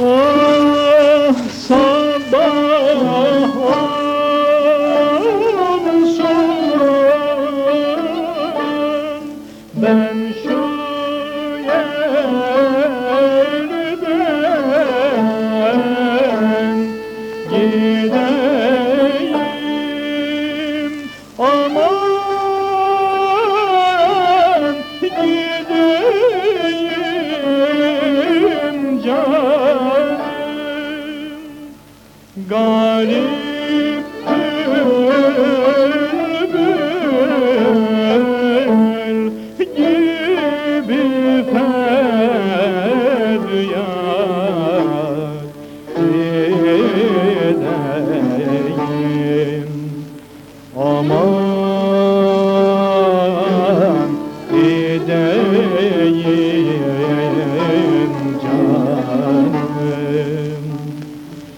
Ah sabah olsun Ben şu yerden gideyim Aman Galip bülbül gibi feryat edeyim. Aman gideyim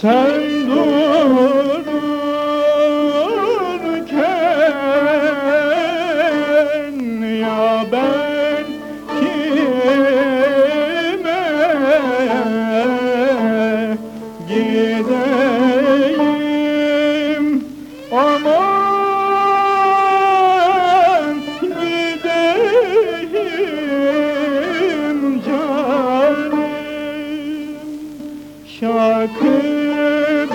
sen dururken ya ben kime gideyim? Aman gideyim canım. Şarkı